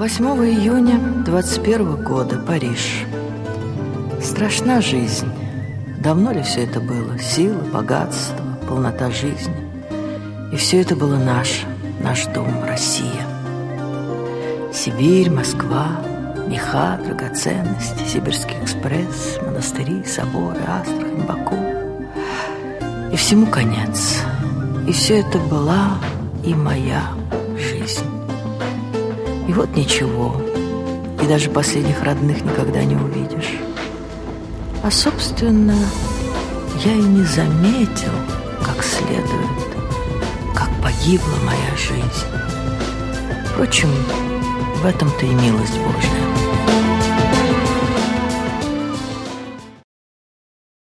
8 июня 21 года, Париж. Страшна жизнь. Давно ли все это было? Сила, богатство, полнота жизни. И все это было наше, наш дом, Россия. Сибирь, Москва, меха, драгоценности, Сибирский экспресс, монастыри, соборы, Астрахань, Баку. И всему конец. И все это была и моя жизнь. И вот ничего, и даже последних родных никогда не увидишь. А, собственно, я и не заметил, как следует, как погибла моя жизнь. Впрочем, в этом-то и милость Божья.